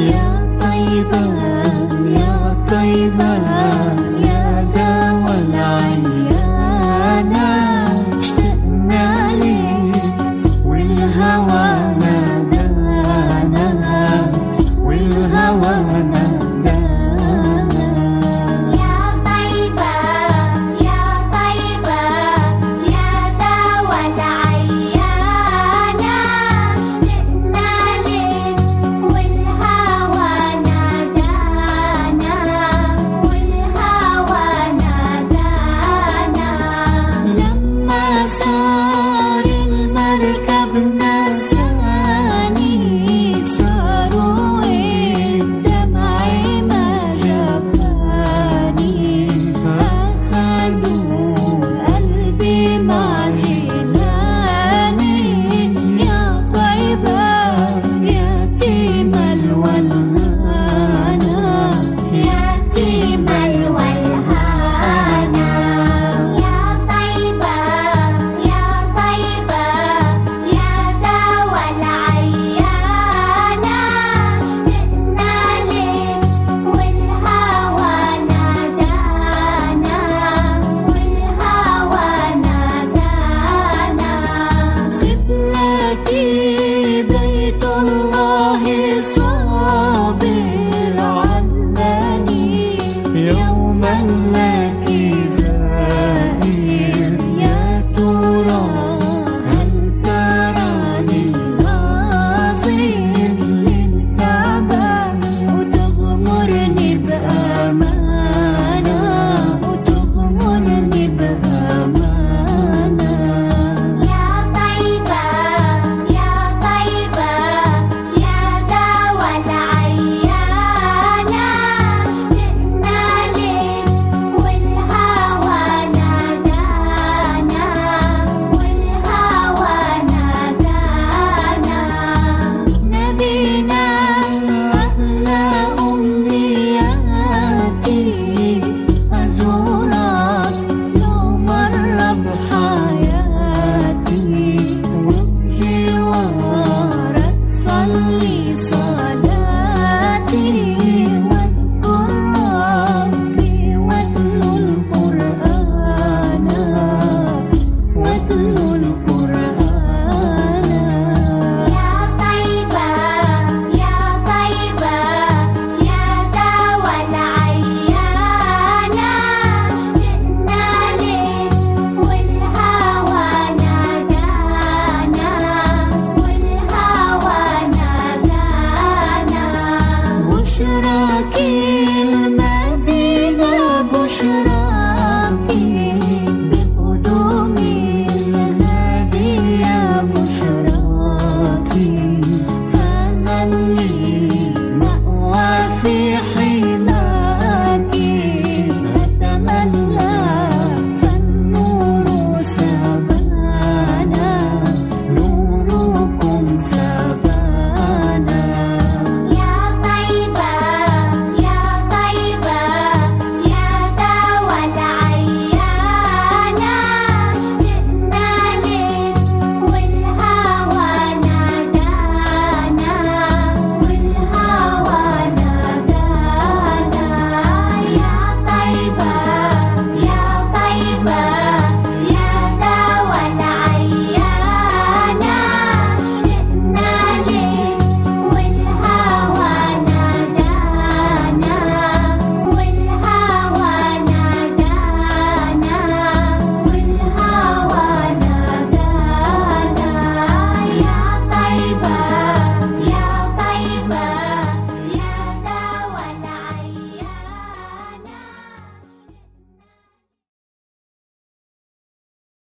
يا طيبة يا طيبة.